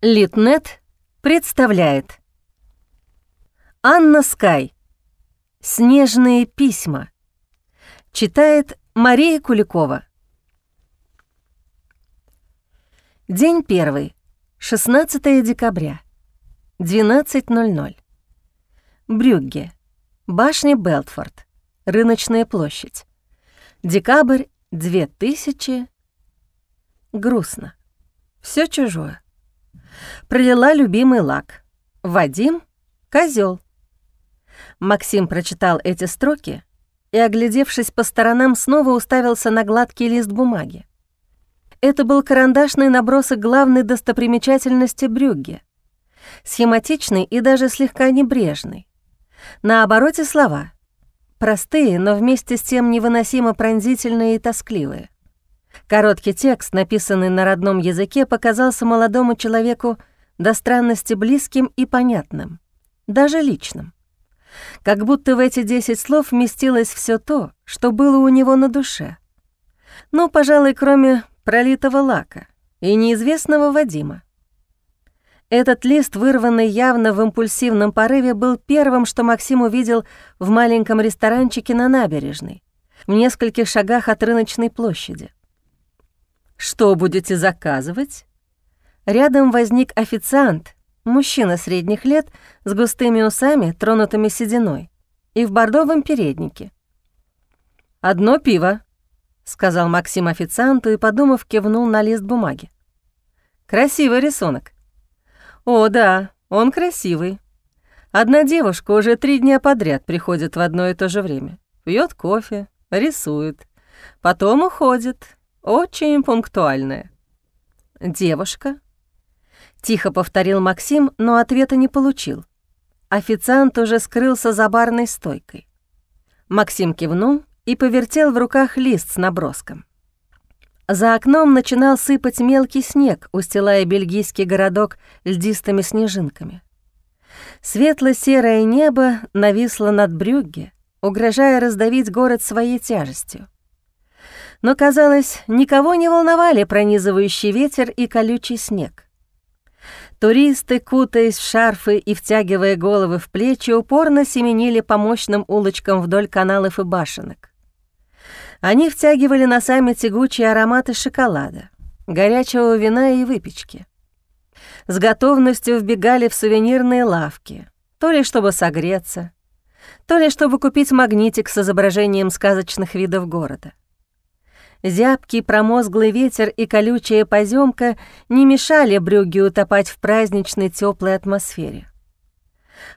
Литнет представляет Анна Скай «Снежные письма» Читает Мария Куликова День первый, 16 декабря, 12.00. Брюгге, башня Белтфорд, рыночная площадь. Декабрь 2000. Грустно. Все чужое. Пролила любимый лак. Вадим — козел. Максим прочитал эти строки и, оглядевшись по сторонам, снова уставился на гладкий лист бумаги. Это был карандашный набросок главной достопримечательности Брюгге. Схематичный и даже слегка небрежный. На обороте слова. Простые, но вместе с тем невыносимо пронзительные и тоскливые. Короткий текст, написанный на родном языке, показался молодому человеку до странности близким и понятным, даже личным. Как будто в эти десять слов вместилось все то, что было у него на душе. Ну, пожалуй, кроме пролитого лака и неизвестного Вадима. Этот лист, вырванный явно в импульсивном порыве, был первым, что Максим увидел в маленьком ресторанчике на набережной, в нескольких шагах от рыночной площади. «Что будете заказывать?» Рядом возник официант, мужчина средних лет с густыми усами, тронутыми сединой, и в бордовом переднике. «Одно пиво», — сказал Максим официанту и, подумав, кивнул на лист бумаги. «Красивый рисунок». «О, да, он красивый. Одна девушка уже три дня подряд приходит в одно и то же время, пьет кофе, рисует, потом уходит, очень пунктуальная. Девушка. Тихо повторил Максим, но ответа не получил. Официант уже скрылся за барной стойкой. Максим кивнул и повертел в руках лист с наброском. За окном начинал сыпать мелкий снег, устилая бельгийский городок льдистыми снежинками. Светло-серое небо нависло над Брюгге, угрожая раздавить город своей тяжестью но, казалось, никого не волновали пронизывающий ветер и колючий снег. Туристы, кутаясь в шарфы и втягивая головы в плечи, упорно семенили по мощным улочкам вдоль каналов и башенок. Они втягивали носами тягучие ароматы шоколада, горячего вина и выпечки. С готовностью вбегали в сувенирные лавки, то ли чтобы согреться, то ли чтобы купить магнитик с изображением сказочных видов города. Зябкий промозглый ветер и колючая поземка не мешали Брюгге утопать в праздничной теплой атмосфере.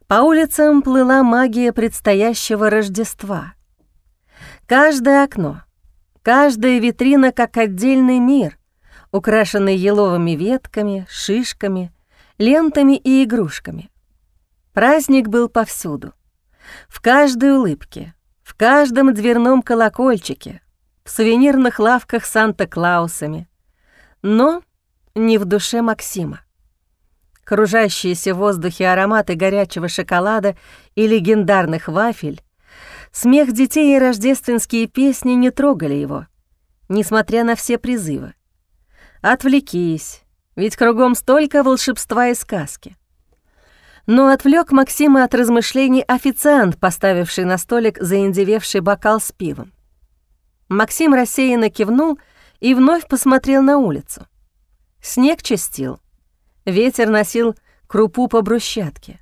По улицам плыла магия предстоящего Рождества. Каждое окно, каждая витрина как отдельный мир, украшенный еловыми ветками, шишками, лентами и игрушками. Праздник был повсюду. В каждой улыбке, в каждом дверном колокольчике, в сувенирных лавках Санта-Клаусами, но не в душе Максима. Кружащиеся в воздухе ароматы горячего шоколада и легендарных вафель, смех детей и рождественские песни не трогали его, несмотря на все призывы. Отвлекись, ведь кругом столько волшебства и сказки. Но отвлек Максима от размышлений официант, поставивший на столик заиндевевший бокал с пивом. Максим рассеянно кивнул и вновь посмотрел на улицу. Снег частил. Ветер носил крупу по брусчатке.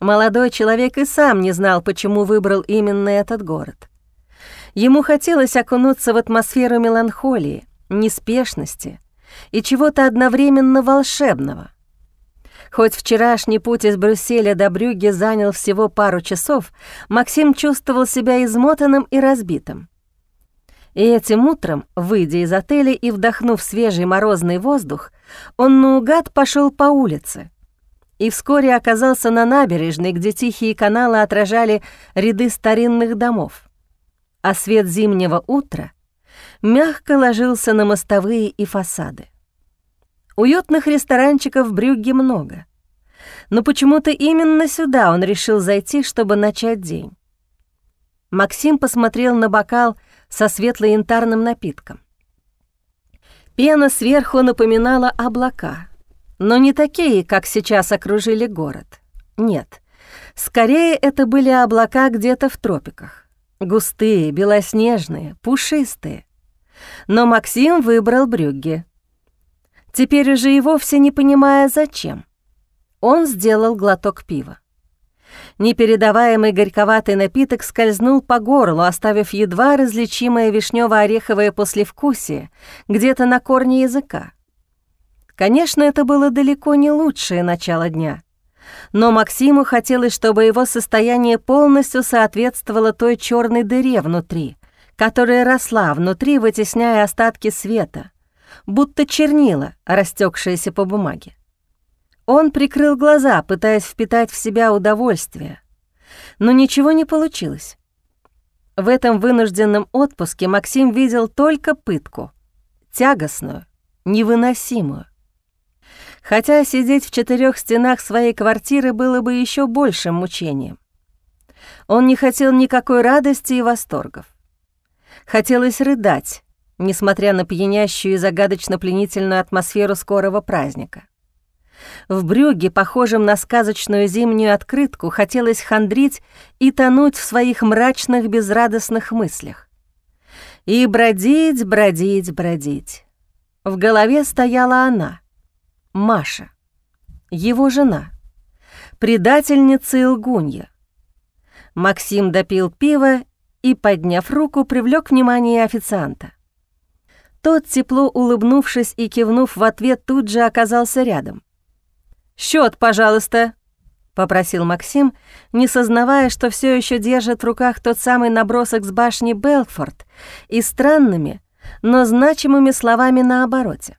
Молодой человек и сам не знал, почему выбрал именно этот город. Ему хотелось окунуться в атмосферу меланхолии, неспешности и чего-то одновременно волшебного. Хоть вчерашний путь из Брюсселя до Брюгге занял всего пару часов, Максим чувствовал себя измотанным и разбитым. И этим утром, выйдя из отеля и вдохнув свежий морозный воздух, он наугад пошел по улице и вскоре оказался на набережной, где тихие каналы отражали ряды старинных домов. А свет зимнего утра мягко ложился на мостовые и фасады. Уютных ресторанчиков в Брюгге много, но почему-то именно сюда он решил зайти, чтобы начать день. Максим посмотрел на бокал со светло-янтарным напитком. Пена сверху напоминала облака, но не такие, как сейчас окружили город. Нет, скорее это были облака где-то в тропиках. Густые, белоснежные, пушистые. Но Максим выбрал брюгге. Теперь уже и вовсе не понимая, зачем. Он сделал глоток пива. Непередаваемый горьковатый напиток скользнул по горлу, оставив едва различимое вишнево-ореховое послевкусие где-то на корне языка. Конечно, это было далеко не лучшее начало дня. Но Максиму хотелось, чтобы его состояние полностью соответствовало той черной дыре внутри, которая росла внутри, вытесняя остатки света, будто чернила, растекшиеся по бумаге. Он прикрыл глаза, пытаясь впитать в себя удовольствие, но ничего не получилось. В этом вынужденном отпуске Максим видел только пытку, тягостную, невыносимую. Хотя сидеть в четырех стенах своей квартиры было бы еще большим мучением. Он не хотел никакой радости и восторгов. Хотелось рыдать, несмотря на пьянящую и загадочно пленительную атмосферу скорого праздника. В брюге, похожем на сказочную зимнюю открытку, хотелось хандрить и тонуть в своих мрачных безрадостных мыслях. И бродить, бродить, бродить. В голове стояла она, Маша, его жена, предательница и лгунья. Максим допил пиво и, подняв руку, привлек внимание официанта. Тот, тепло улыбнувшись и кивнув в ответ, тут же оказался рядом. Счет, пожалуйста», — попросил Максим, не сознавая, что все еще держит в руках тот самый набросок с башни Белфорд и странными, но значимыми словами на обороте.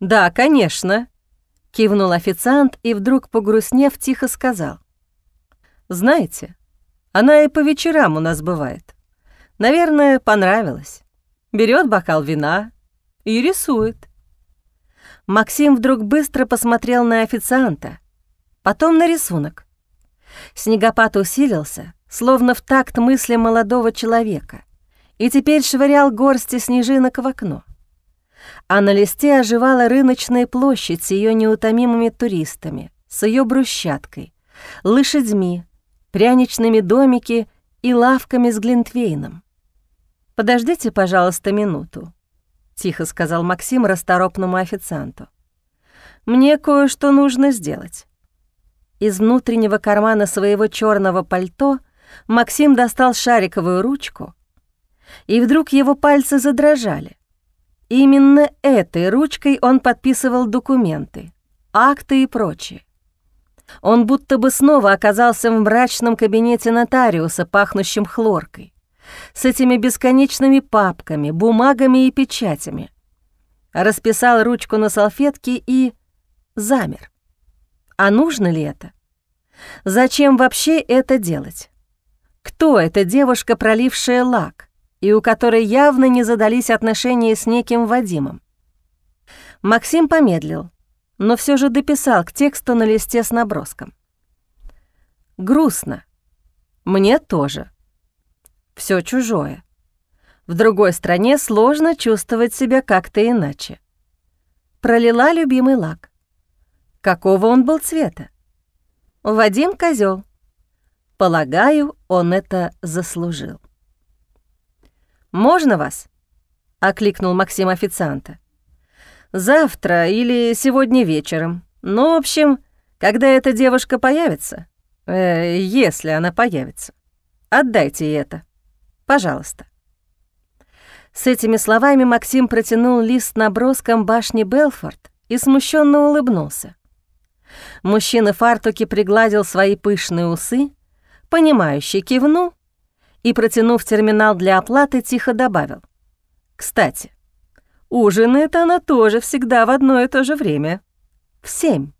«Да, конечно», — кивнул официант и вдруг, погрустнев, тихо сказал. «Знаете, она и по вечерам у нас бывает. Наверное, понравилось. Берет бокал вина и рисует». Максим вдруг быстро посмотрел на официанта, потом на рисунок. Снегопад усилился, словно в такт мысли молодого человека, и теперь швырял горсти снежинок в окно а на листе оживала рыночная площадь с ее неутомимыми туристами, с ее брусчаткой, лошадьми, пряничными домики и лавками с глинтвейном. «Подождите, пожалуйста, минуту», — тихо сказал Максим расторопному официанту. «Мне кое-что нужно сделать». Из внутреннего кармана своего черного пальто Максим достал шариковую ручку, и вдруг его пальцы задрожали. Именно этой ручкой он подписывал документы, акты и прочее. Он будто бы снова оказался в мрачном кабинете нотариуса, пахнущем хлоркой, с этими бесконечными папками, бумагами и печатями. Расписал ручку на салфетке и замер. А нужно ли это? Зачем вообще это делать? Кто эта девушка, пролившая лак? и у которой явно не задались отношения с неким Вадимом. Максим помедлил, но все же дописал к тексту на листе с наброском. «Грустно. Мне тоже. Все чужое. В другой стране сложно чувствовать себя как-то иначе. Пролила любимый лак. Какого он был цвета? Вадим козел. Полагаю, он это заслужил. «Можно вас?» — окликнул Максим официанта. «Завтра или сегодня вечером. Ну, в общем, когда эта девушка появится, э, если она появится, отдайте это. Пожалуйста». С этими словами Максим протянул лист наброском башни Белфорд и смущенно улыбнулся. Мужчина в фартуке пригладил свои пышные усы, понимающий кивнул и, протянув терминал для оплаты, тихо добавил. «Кстати, ужинает она тоже всегда в одно и то же время. В семь».